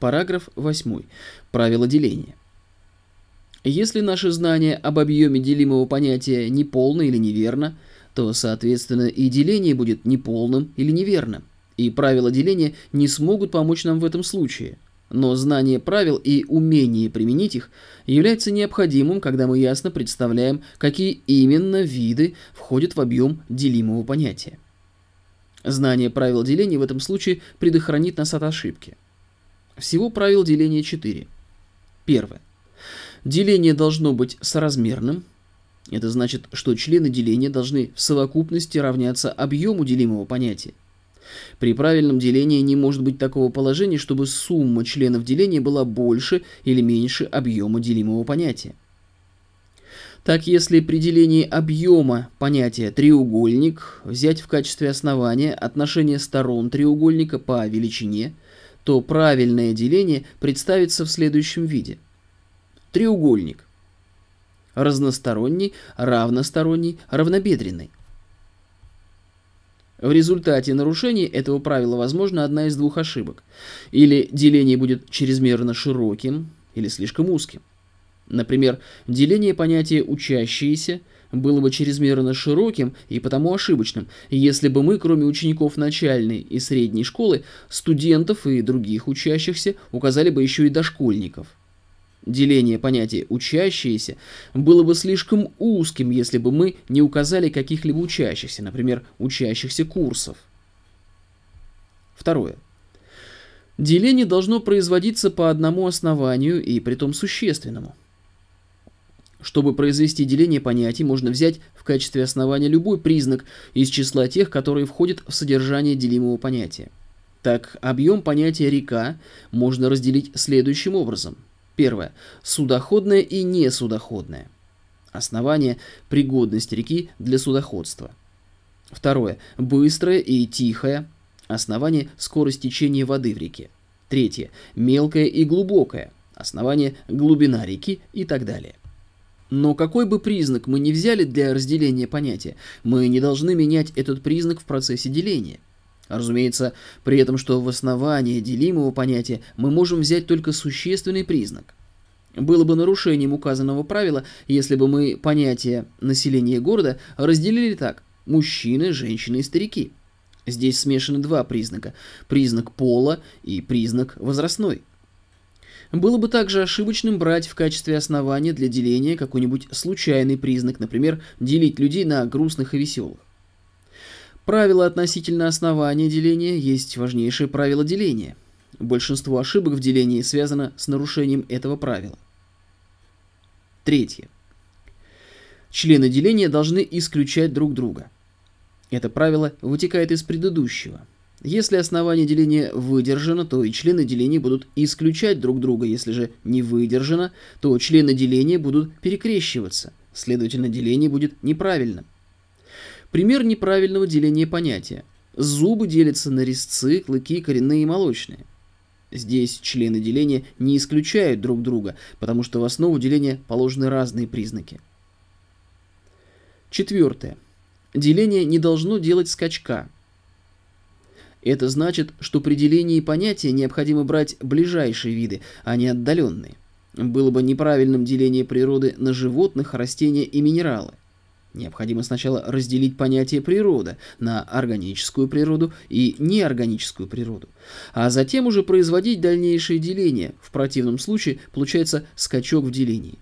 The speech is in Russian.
Параграф 8. Правило деления. Если наше знание об объеме делимого понятия неполно или неверно, то, соответственно, и деление будет неполным или неверным, и правила деления не смогут помочь нам в этом случае. Но знание правил и умение применить их является необходимым, когда мы ясно представляем, какие именно виды входят в объем делимого понятия. Знание правил деления в этом случае предохранит нас от ошибки. Всего правил деления 4. Первое. Деление должно быть соразмерным. Это значит, что члены деления должны в совокупности равняться объему делимого понятия. При правильном делении не может быть такого положения, чтобы сумма членов деления была больше или меньше объема делимого понятия. Так, если при делении объема понятия треугольник взять в качестве основания отношение сторон треугольника по величине – то правильное деление представится в следующем виде. Треугольник. Разносторонний, равносторонний, равнобедренный. В результате нарушения этого правила возможна одна из двух ошибок. Или деление будет чрезмерно широким, или слишком узким. Например, деление понятия «учащиеся» было бы чрезмерно широким и потому ошибочным, если бы мы, кроме учеников начальной и средней школы, студентов и других учащихся указали бы еще и дошкольников. Деление понятия «учащиеся» было бы слишком узким, если бы мы не указали каких-либо учащихся, например, учащихся курсов. Второе. Деление должно производиться по одному основанию и притом существенному. Чтобы произвести деление понятий, можно взять в качестве основания любой признак из числа тех, которые входят в содержание делимого понятия. Так, объем понятия «река» можно разделить следующим образом. Первое. Судоходное и несудоходное. Основание – пригодность реки для судоходства. Второе. Быстрое и тихое. Основание – скорость течения воды в реке. Третье. Мелкое и глубокое. Основание – глубина реки и так далее. Но какой бы признак мы ни взяли для разделения понятия, мы не должны менять этот признак в процессе деления. Разумеется, при этом, что в основании делимого понятия мы можем взять только существенный признак. Было бы нарушением указанного правила, если бы мы понятие населения города разделили так – мужчины, женщины и старики. Здесь смешаны два признака – признак пола и признак возрастной. Было бы также ошибочным брать в качестве основания для деления какой-нибудь случайный признак, например, делить людей на грустных и веселых. Правило относительно основания деления есть важнейшее правило деления. Большинство ошибок в делении связано с нарушением этого правила. Третье. Члены деления должны исключать друг друга. Это правило вытекает из предыдущего – если основание деления выдержано, то и члены деления будут исключать друг друга. Если же не выдержано, то члены деления будут перекрещиваться. Следовательно, деление будет неправильным. Пример неправильного деления понятия. Зубы делятся на резцы, клыки, коренные и молочные. Здесь члены деления не исключают друг друга, потому что в основу деления положены разные признаки. Четвертое. Деление не должно делать скачка – это значит, что при делении понятия необходимо брать ближайшие виды, а не отдаленные. Было бы неправильным деление природы на животных, растения и минералы. Необходимо сначала разделить понятие природа на органическую природу и неорганическую природу, а затем уже производить дальнейшее деление. В противном случае получается скачок в делении.